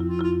Música